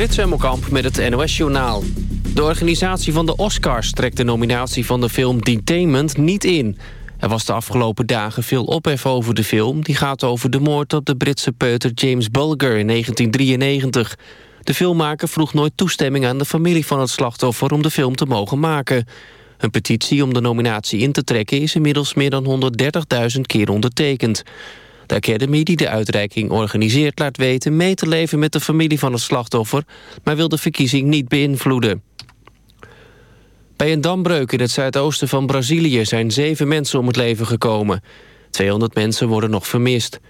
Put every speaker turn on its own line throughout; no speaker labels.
Frits Hemmelkamp met het NOS-journaal. De organisatie van de Oscars trekt de nominatie van de film Detainment niet in. Er was de afgelopen dagen veel ophef over de film. Die gaat over de moord op de Britse peuter James Bulger in 1993. De filmmaker vroeg nooit toestemming aan de familie van het slachtoffer... om de film te mogen maken. Een petitie om de nominatie in te trekken... is inmiddels meer dan 130.000 keer ondertekend. De Academy die de uitreiking organiseert laat weten... mee te leven met de familie van het slachtoffer... maar wil de verkiezing niet beïnvloeden. Bij een dambreuk in het zuidoosten van Brazilië... zijn zeven mensen om het leven gekomen. 200 mensen worden nog vermist.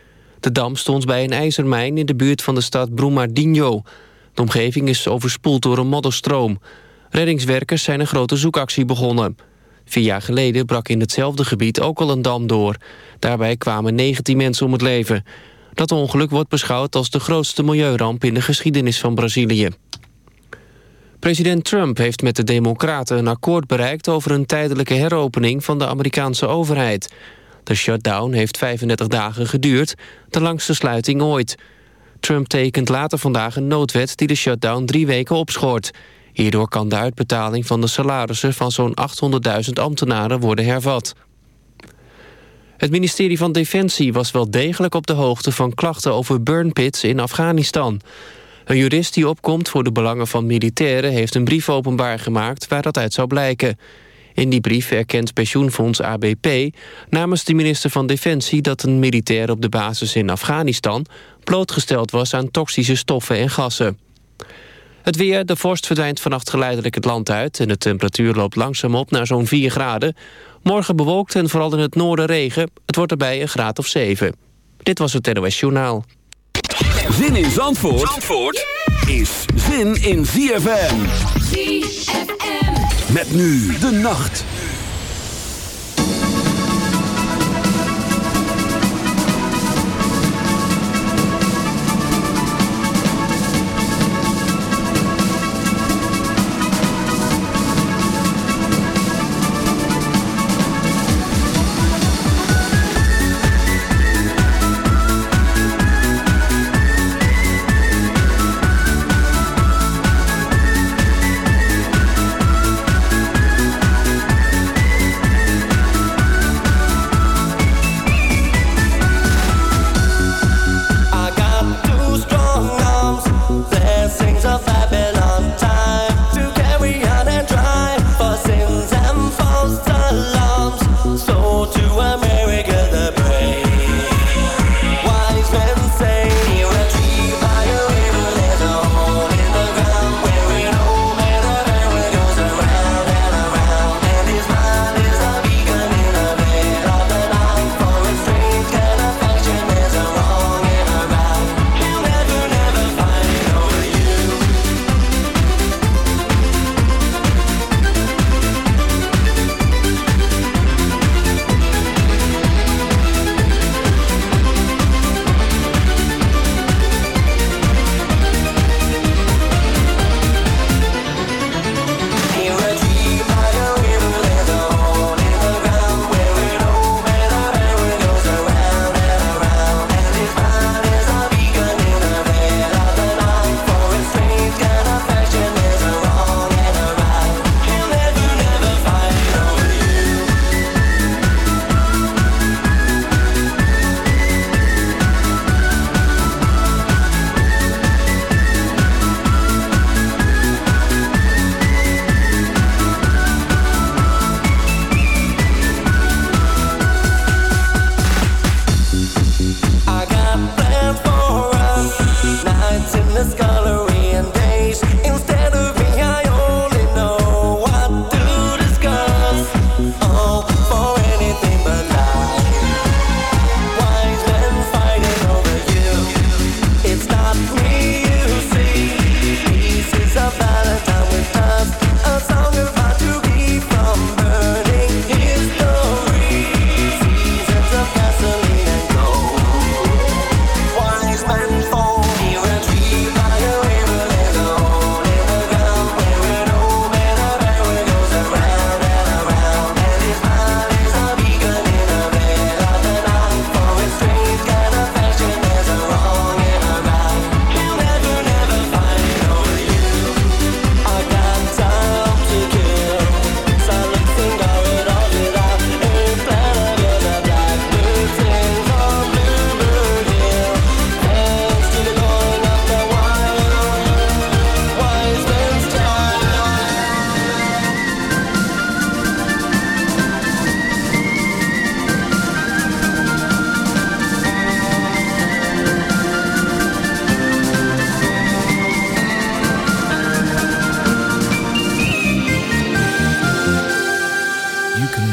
De dam stond bij een ijzermijn in de buurt van de stad Brumadinho. De omgeving is overspoeld door een modderstroom. Reddingswerkers zijn een grote zoekactie begonnen. Vier jaar geleden brak in hetzelfde gebied ook al een dam door. Daarbij kwamen 19 mensen om het leven. Dat ongeluk wordt beschouwd als de grootste milieuramp in de geschiedenis van Brazilië. President Trump heeft met de Democraten een akkoord bereikt... over een tijdelijke heropening van de Amerikaanse overheid. De shutdown heeft 35 dagen geduurd, de langste sluiting ooit. Trump tekent later vandaag een noodwet die de shutdown drie weken opschort. Hierdoor kan de uitbetaling van de salarissen van zo'n 800.000 ambtenaren worden hervat. Het ministerie van Defensie was wel degelijk op de hoogte van klachten over burnpits in Afghanistan. Een jurist die opkomt voor de belangen van militairen heeft een brief openbaar gemaakt waar dat uit zou blijken. In die brief erkent pensioenfonds ABP namens de minister van Defensie dat een militair op de basis in Afghanistan blootgesteld was aan toxische stoffen en gassen. Het weer, de vorst verdwijnt vannacht geleidelijk het land uit... en de temperatuur loopt langzaam op naar zo'n 4 graden. Morgen bewolkt en vooral in het noorden regen. Het wordt erbij een graad of 7. Dit was het NOS Journaal.
Zin in Zandvoort, Zandvoort is zin in ZFM. ZFM. Met nu de nacht.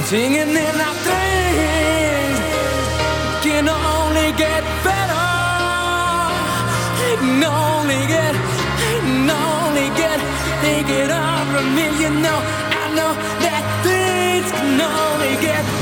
Singing in our things can only get better. Can only get, can only get, take it over me. You know, I know that things can only get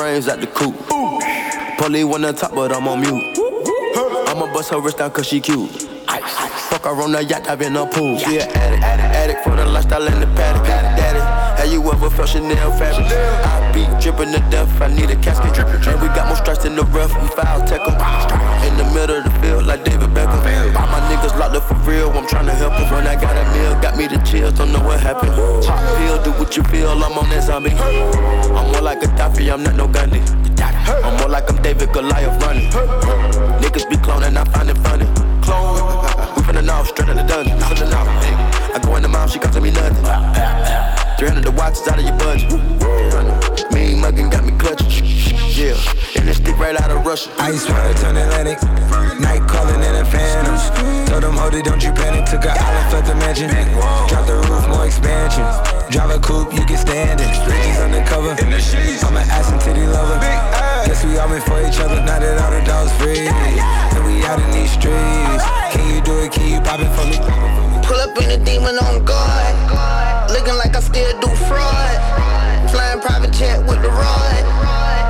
shit.
Blow the the coop. Polly wanna talk, but I'm on mute. I'ma bust her wrist down cause she cute. Fuck her on the yacht, I've been a pool. She an addict, addict, addict for the lifestyle in the paddock. Daddy, how you ever felt Chanel fabric? I be dripping to death, I need a casket. And we got more strikes in the rough, we foul tech em. In the middle of the real, I'm trying to help them. When I got a meal, got me the chills, don't know what happened. Pop pill, do what you feel, I'm on that zombie. I'm more like a Daffy, I'm not no Gandhi. I'm more like I'm David Goliath running. Niggas be cloning, I find it funny. Clone, we finna know, straight out the dungeon. Finna know, I go in the mouth, she costing me nothing. 300 the watches out of your budget. Mean muggin' got me clutching. Yeah, and this right out of Russia.
Ice water turn Atlantic. Night calling in a phantom. Told them, hold it, don't you panic. Took a island, left the mansion. Drop the roof, more expansion. Drive a coupe, you can stand it. Bridges undercover. I'm an ass and titty lover. Guess we all meant for each other. Now that all the dogs free. And we out in these streets. Can you do it? Can you pop it for me?
Pull up in a demon on guard. Looking like I still do fraud. Flying private jet with the rod.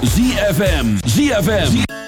ZFM.
ZFM.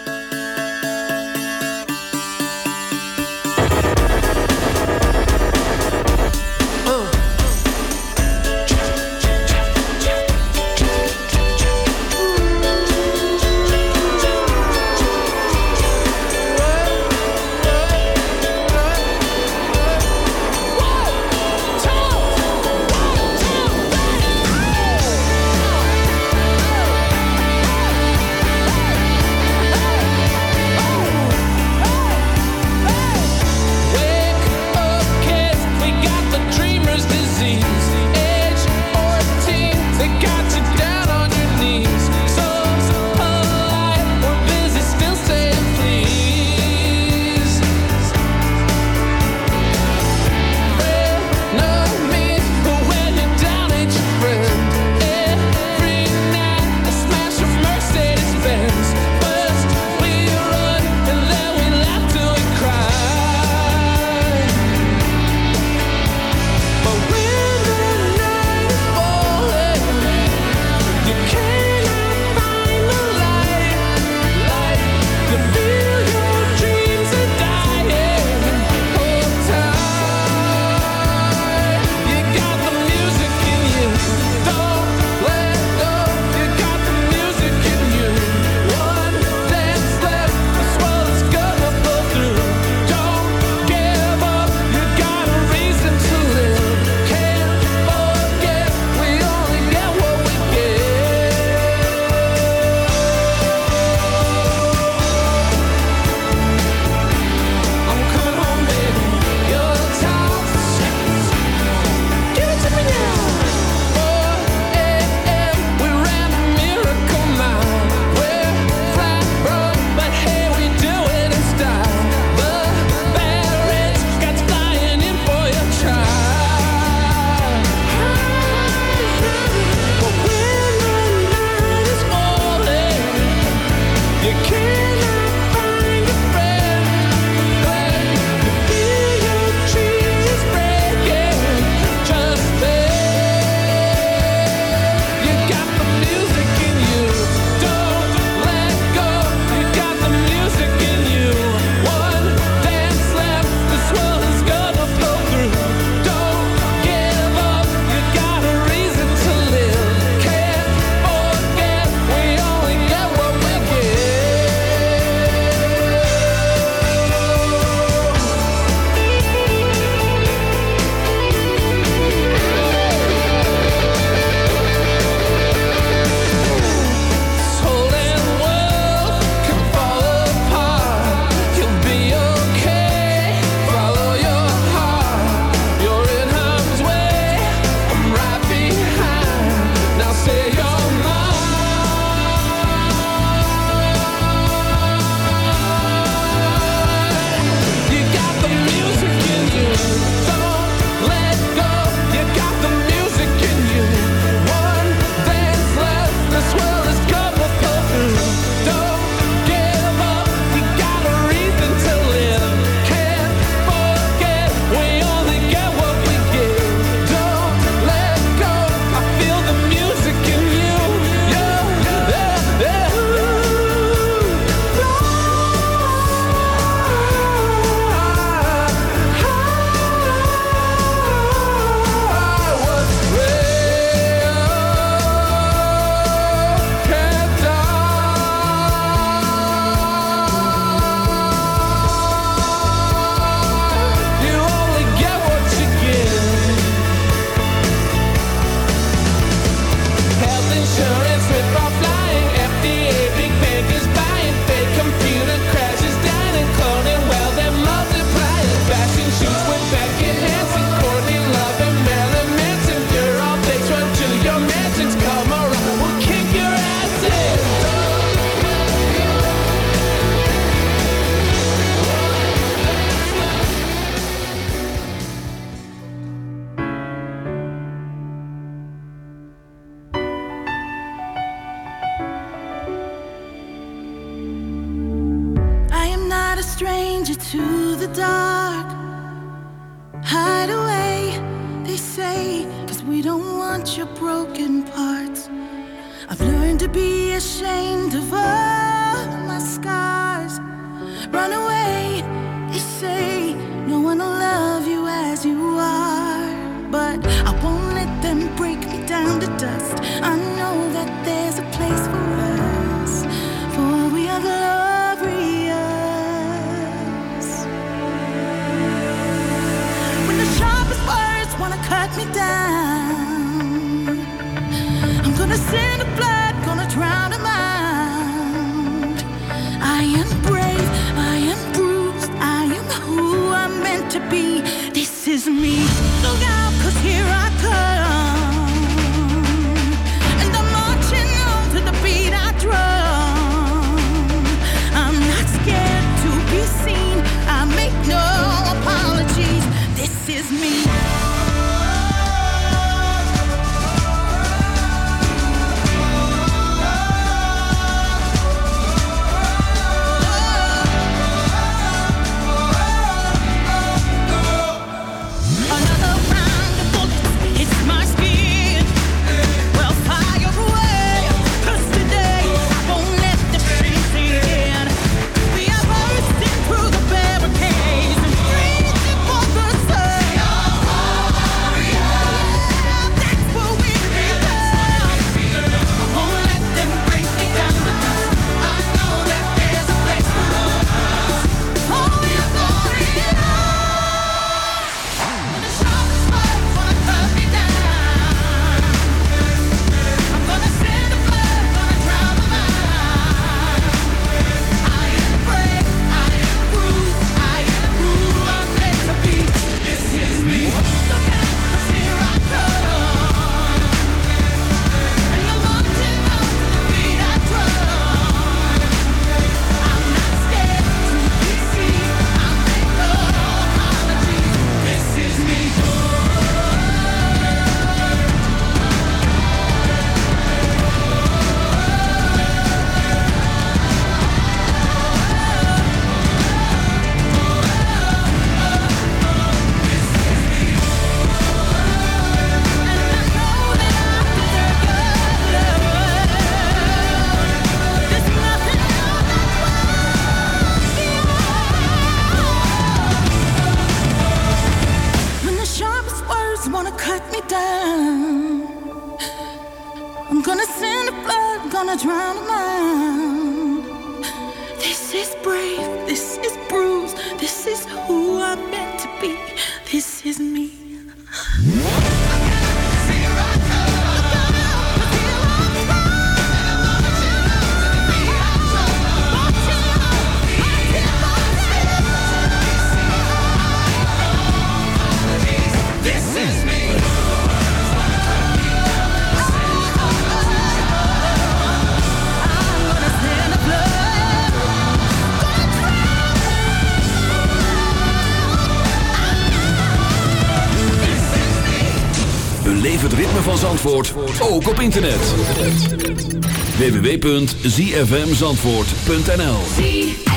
www.zfmzandvoort.nl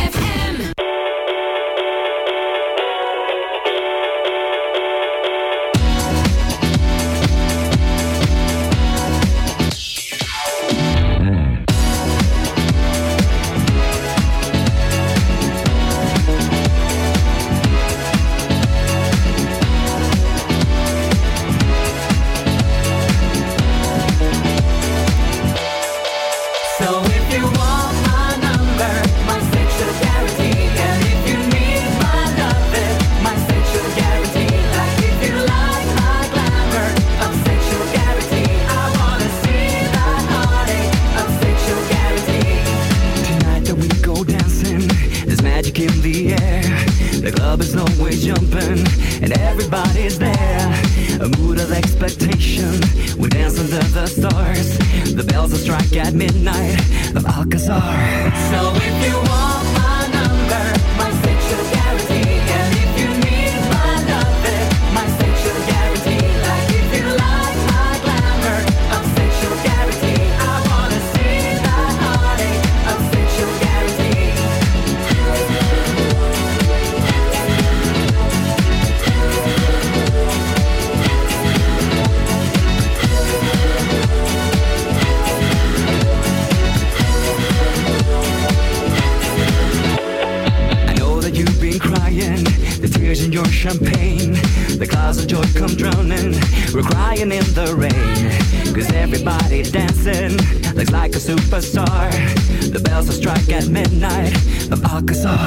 club is always jumping and everybody's there. A mood of expectation, we dance under the stars. The bells will strike at midnight of Alcazar.
So if you want my of
Alcazar.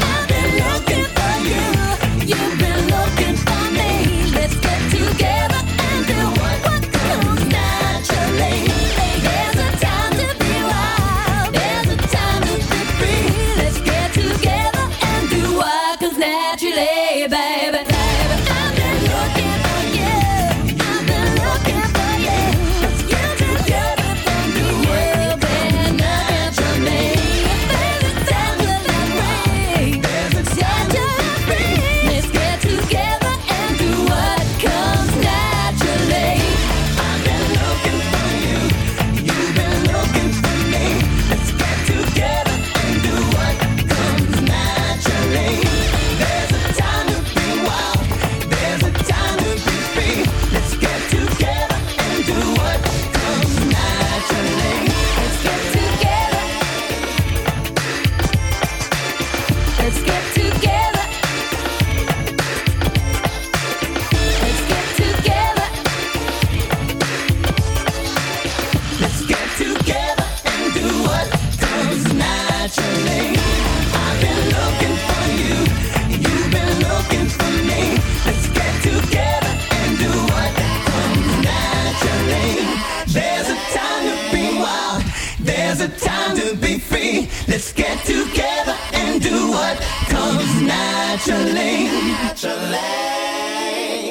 Naturally.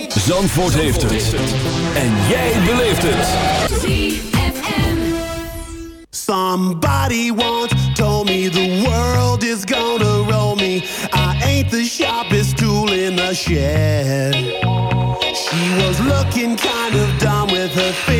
Zandvoort heeft het. En jij beleeft het.
Somebody once told me the world is gonna roll me. I ain't the sharpest tool in the shed. She was looking kind of dumb with her finger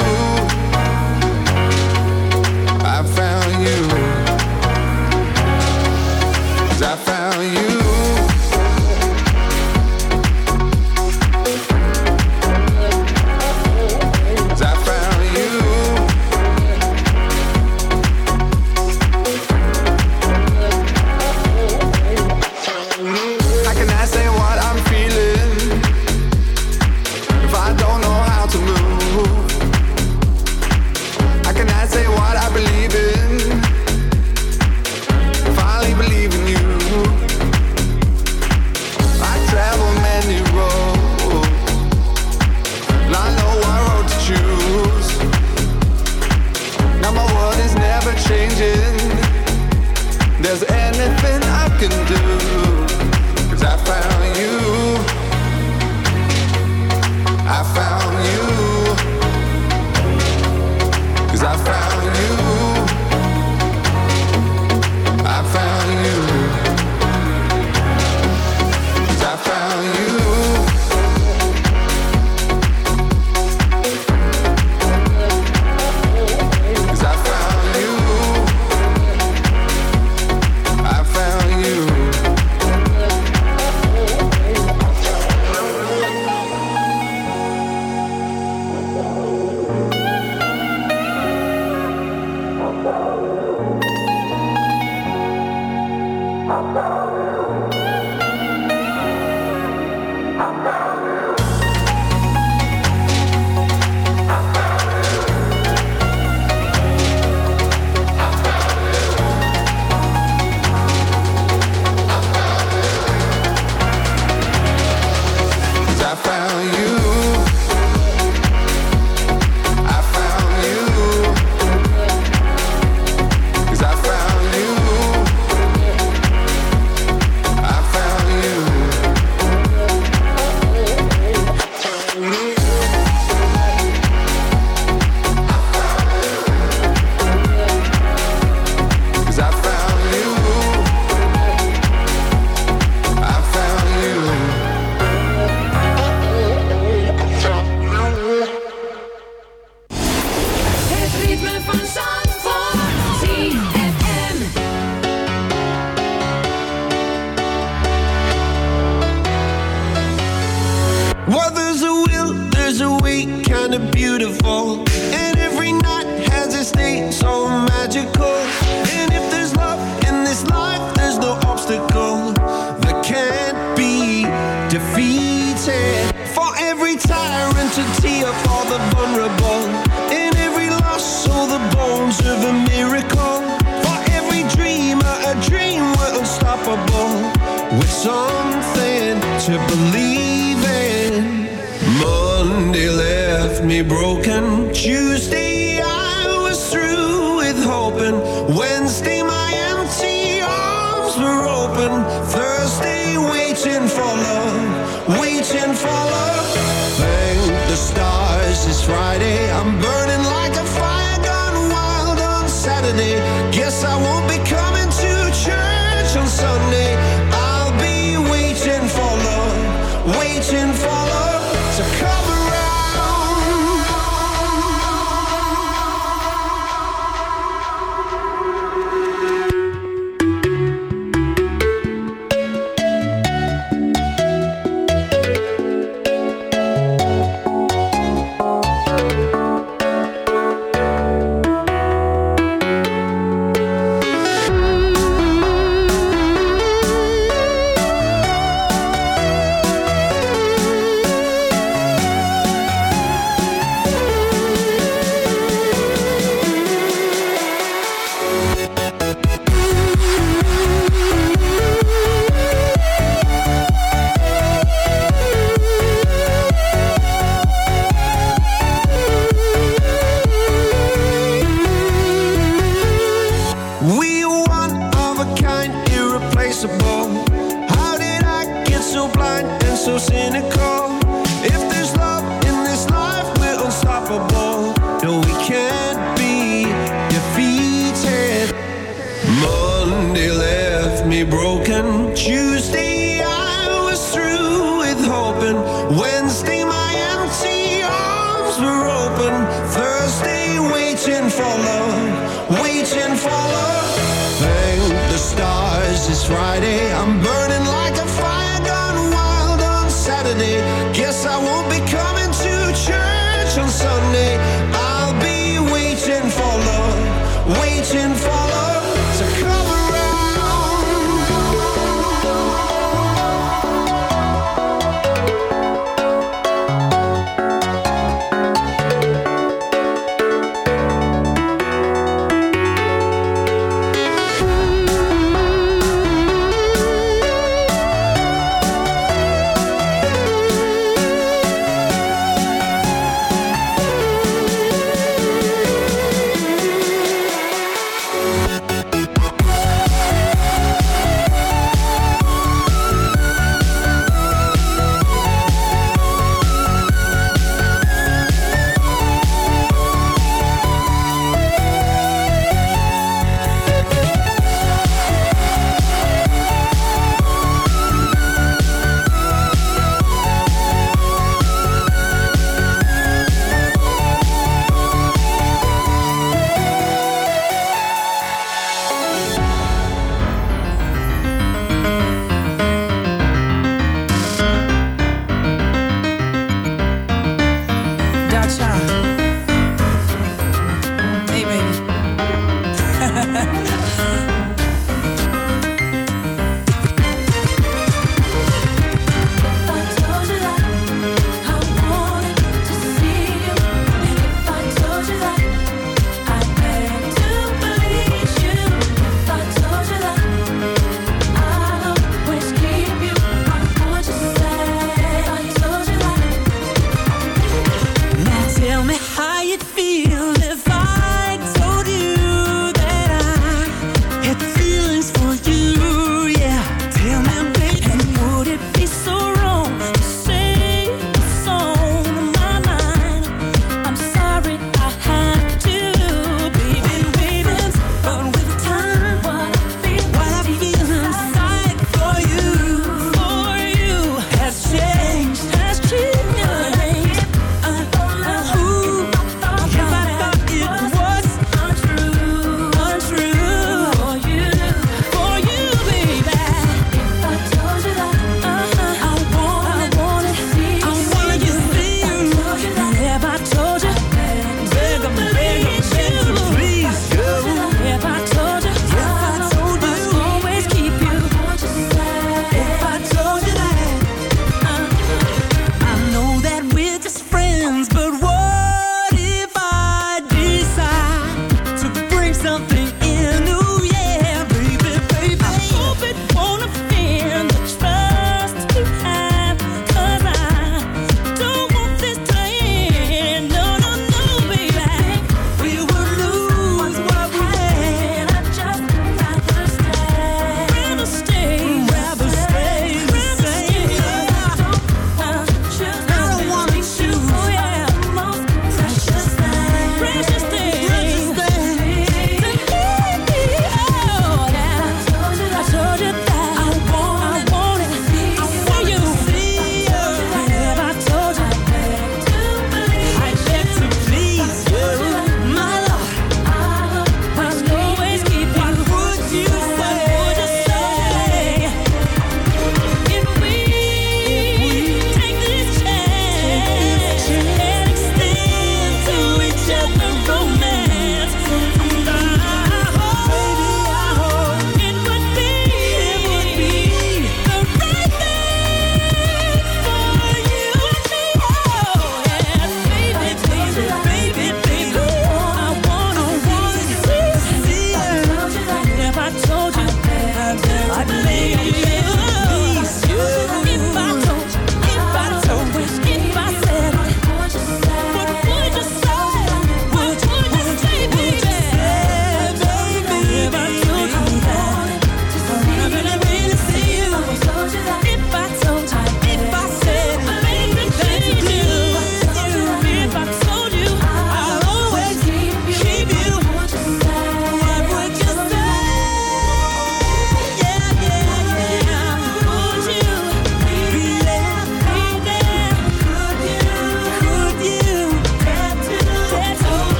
Friday, I'm burning.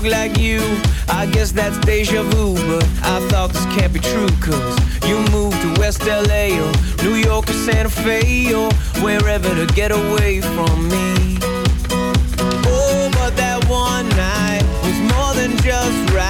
look like
you. I guess that's deja vu But I thought this can't be true Cause you moved to West LA Or New York or Santa Fe Or wherever to get away from me. Oh, but that one night Was more than just right.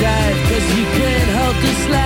Dive cause you can't hold the slide